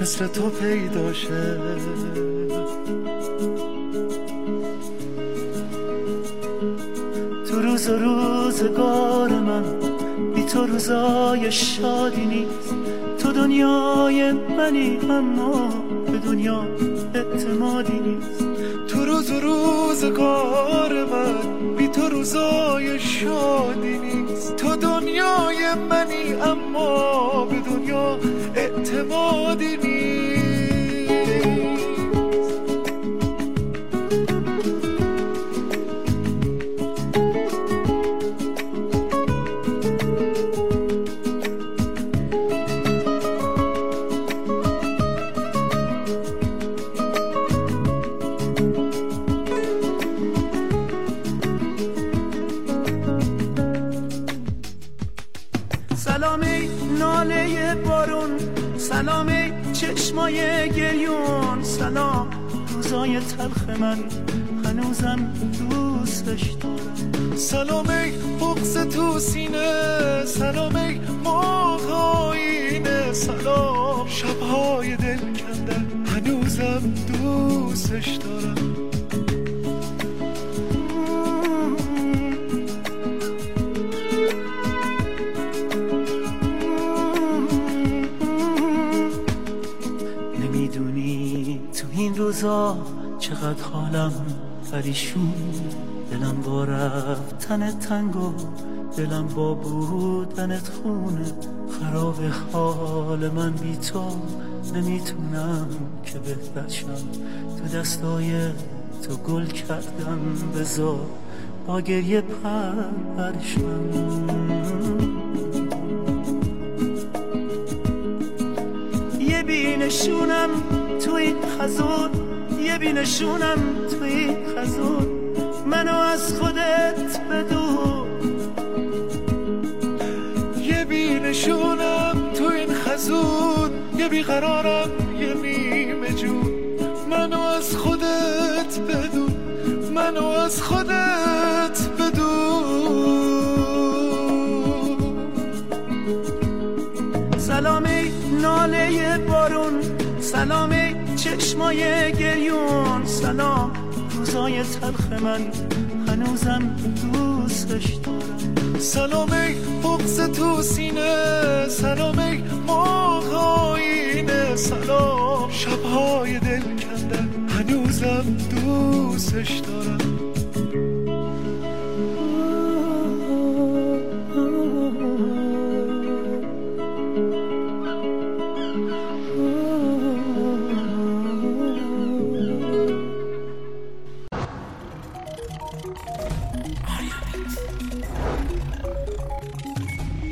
مثل تو پیدا شه. تو روز و روزگار من بی تو روزای شادی نیست. تو دنیای منی اما به دنیا اعتمادی نیست. تو روز و روزگار من بی تو روزای شادی نیست. تو دنیای منی اما به دنیا اعتمادی نیست. چشمای گریون سلام. روزای تلخ من هنوزم دوستش دارم. سلام ای بغز تو سینه سلام ای ماغاینه سلام. شبهای دل کندن هنوزم دوستش دارم. روزا چقدر حالم پریشون دلم با رفتن تنگ و دلم با بودنت خونه خراب حال من بی تو نمی‌تونم که بهتر شم تو دستای تو گل کردم بزار با گریه پرشم خزون یه بینشونم توی خزون. منو از خودت بدون. یه بینشونم تو این خزون یه بیقرارم یه نیمه جون. منو از خودت بدون. منو از خودت بدون. سلامی ناله بارون سلامی چشمای گریون. سلام. روزای تلخ من هنوزم دوستش دارم سلام ای بغز تو سینه. سلام ای ماغاینه سلام. شبهای دل کندن. هنوزم دوستش دارم